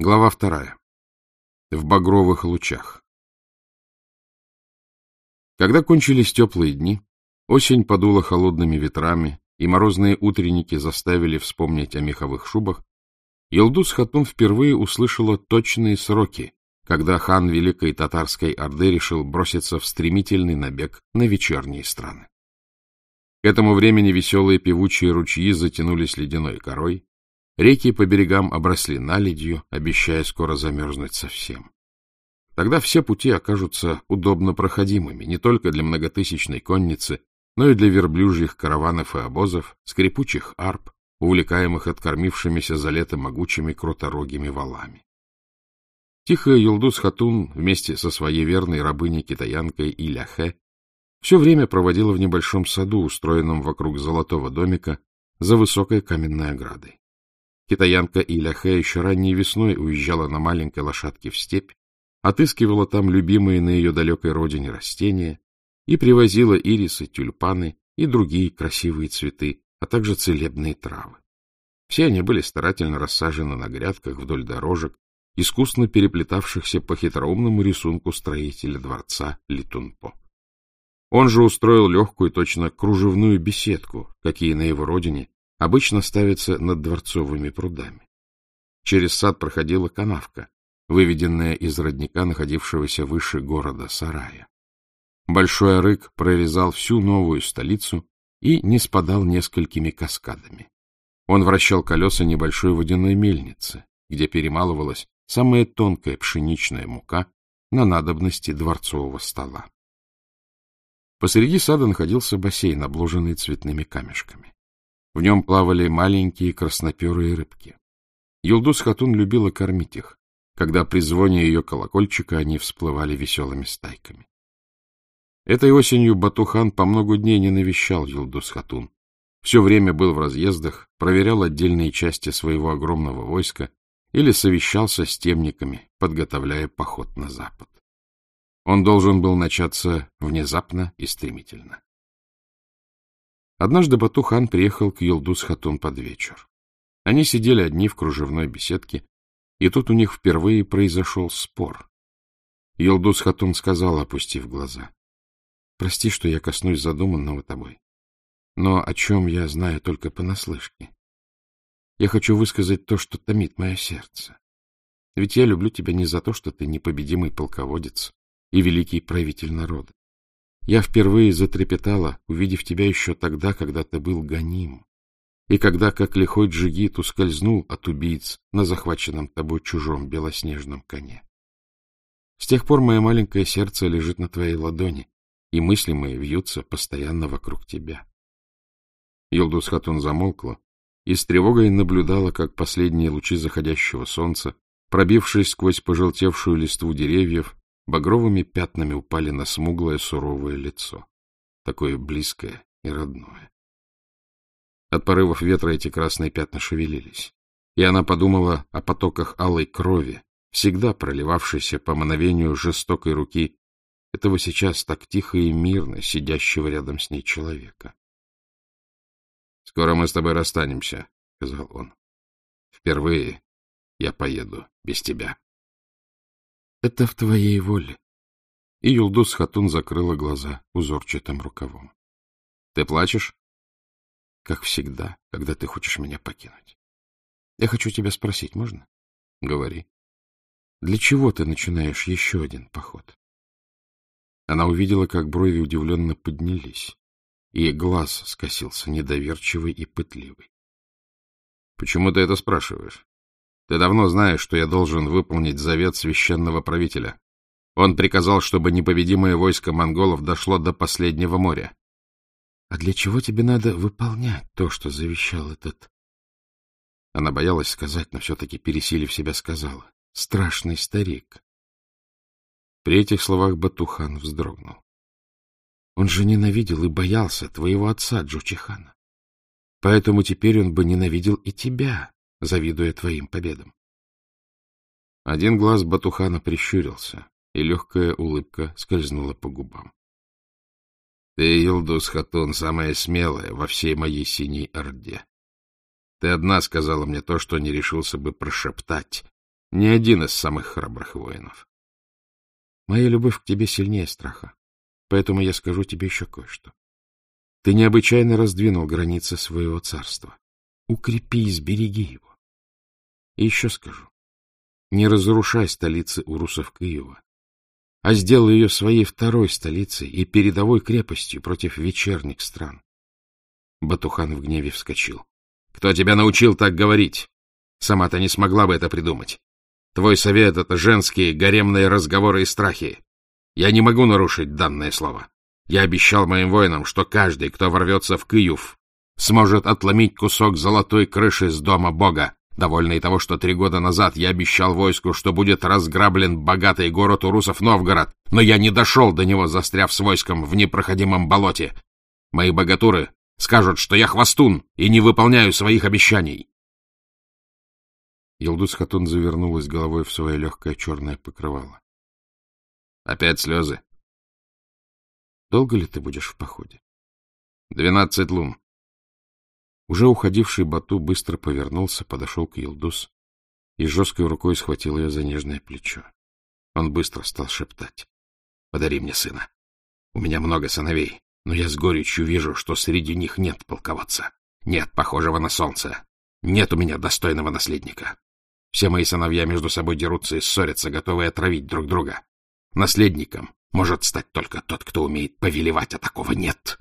Глава вторая. В багровых лучах. Когда кончились теплые дни, осень подула холодными ветрами, и морозные утренники заставили вспомнить о меховых шубах, Елдус Хатун впервые услышала точные сроки, когда хан Великой Татарской Орды решил броситься в стремительный набег на вечерние страны. К этому времени веселые певучие ручьи затянулись ледяной корой, Реки по берегам обросли наледью, обещая скоро замерзнуть совсем. Тогда все пути окажутся удобно проходимыми не только для многотысячной конницы, но и для верблюжьих караванов и обозов, скрипучих арп, увлекаемых откормившимися за лето могучими круторогими валами. Тихая Юлдус Хатун вместе со своей верной рабыней-китаянкой Иляхе все время проводила в небольшом саду, устроенном вокруг золотого домика за высокой каменной оградой. Китаянка Иляхе еще ранней весной уезжала на маленькой лошадке в степь, отыскивала там любимые на ее далекой родине растения и привозила ирисы, тюльпаны и другие красивые цветы, а также целебные травы. Все они были старательно рассажены на грядках вдоль дорожек, искусно переплетавшихся по хитроумному рисунку строителя дворца Литунпо. Он же устроил легкую, точно кружевную беседку, какие на его родине обычно ставится над дворцовыми прудами. Через сад проходила канавка, выведенная из родника, находившегося выше города Сарая. Большой арык прорезал всю новую столицу и не спадал несколькими каскадами. Он вращал колеса небольшой водяной мельницы, где перемалывалась самая тонкая пшеничная мука на надобности дворцового стола. Посреди сада находился бассейн, обложенный цветными камешками. В нем плавали маленькие красноперые рыбки. Юлдус Хатун любила кормить их, когда при звоне ее колокольчика они всплывали веселыми стайками. Этой осенью Батухан по много дней не навещал Юлдус Хатун. Все время был в разъездах, проверял отдельные части своего огромного войска или совещался с темниками, подготовляя поход на запад. Он должен был начаться внезапно и стремительно. Однажды Батухан приехал к Юлдус-Хатун под вечер. Они сидели одни в кружевной беседке, и тут у них впервые произошел спор. Юлдус-Хатун сказал, опустив глаза, — Прости, что я коснусь задуманного тобой, но о чем я знаю только понаслышке. Я хочу высказать то, что томит мое сердце. Ведь я люблю тебя не за то, что ты непобедимый полководец и великий правитель народа. Я впервые затрепетала, увидев тебя еще тогда, когда ты был гоним, и когда, как лихой джигит, ускользнул от убийц на захваченном тобой чужом белоснежном коне. С тех пор мое маленькое сердце лежит на твоей ладони, и мысли мои вьются постоянно вокруг тебя. Йолдус Хатун замолкла и с тревогой наблюдала, как последние лучи заходящего солнца, пробившись сквозь пожелтевшую листву деревьев, багровыми пятнами упали на смуглое суровое лицо, такое близкое и родное. От порывов ветра эти красные пятна шевелились, и она подумала о потоках алой крови, всегда проливавшейся по мановению жестокой руки этого сейчас так тихо и мирно сидящего рядом с ней человека. — Скоро мы с тобой расстанемся, — сказал он. — Впервые я поеду без тебя. — Это в твоей воле. И Юлдус Хатун закрыла глаза узорчатым рукавом. — Ты плачешь? — Как всегда, когда ты хочешь меня покинуть. Я хочу тебя спросить, можно? — Говори. — Для чего ты начинаешь еще один поход? Она увидела, как брови удивленно поднялись, и глаз скосился, недоверчивый и пытливый. — Почему ты это спрашиваешь? Ты давно знаешь, что я должен выполнить завет священного правителя. Он приказал, чтобы непобедимое войско монголов дошло до последнего моря. — А для чего тебе надо выполнять то, что завещал этот... Она боялась сказать, но все-таки, пересилив себя, сказала. — Страшный старик. При этих словах Батухан вздрогнул. Он же ненавидел и боялся твоего отца, Джучихана. Поэтому теперь он бы ненавидел и тебя, завидуя твоим победам. Один глаз Батухана прищурился, и легкая улыбка скользнула по губам. — Ты, Елдус Хатун, самая смелая во всей моей синей орде. Ты одна сказала мне то, что не решился бы прошептать, ни один из самых храбрых воинов. Моя любовь к тебе сильнее страха, поэтому я скажу тебе еще кое-что. Ты необычайно раздвинул границы своего царства. Укрепи и сбереги его. И еще скажу, не разрушай столицы урусов Киева, а сделай ее своей второй столицей и передовой крепостью против вечерних стран. Батухан в гневе вскочил. — Кто тебя научил так говорить? Сама ты не смогла бы это придумать. Твой совет — это женские гаремные разговоры и страхи. Я не могу нарушить данное слово. Я обещал моим воинам, что каждый, кто ворвется в Киев, сможет отломить кусок золотой крыши с дома Бога, довольный того, что три года назад я обещал войску, что будет разграблен богатый город Урусов Новгород, но я не дошел до него, застряв с войском в непроходимом болоте. Мои богатуры скажут, что я хвостун и не выполняю своих обещаний. Елдус Хатун завернулась головой в свое легкое черное покрывало. — Опять слезы? — Долго ли ты будешь в походе? — Двенадцать лун. Уже уходивший Бату быстро повернулся, подошел к Елдус и жесткой рукой схватил ее за нежное плечо. Он быстро стал шептать. — Подари мне сына. У меня много сыновей, но я с горечью вижу, что среди них нет полководца, нет похожего на солнце, нет у меня достойного наследника. Все мои сыновья между собой дерутся и ссорятся, готовые отравить друг друга. Наследником может стать только тот, кто умеет повелевать, а такого нет.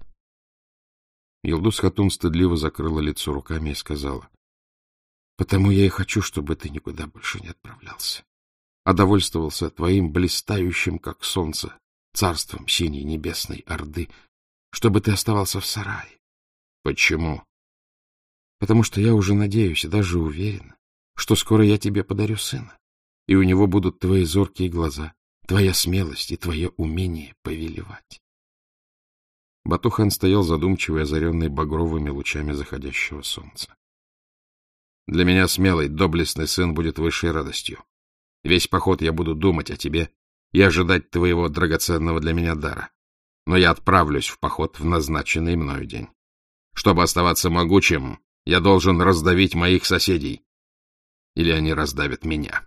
Елдус Хатун стыдливо закрыла лицо руками и сказала, — Потому я и хочу, чтобы ты никуда больше не отправлялся, а довольствовался твоим блистающим, как солнце, царством синей небесной Орды, чтобы ты оставался в сарае. — Почему? — Потому что я уже надеюсь и даже уверена, что скоро я тебе подарю сына, и у него будут твои зоркие глаза, твоя смелость и твое умение повелевать. Батухан стоял задумчивый, озаренный багровыми лучами заходящего солнца. — Для меня смелый, доблестный сын будет высшей радостью. Весь поход я буду думать о тебе и ожидать твоего драгоценного для меня дара. Но я отправлюсь в поход в назначенный мною день. Чтобы оставаться могучим, я должен раздавить моих соседей, или они раздавят меня.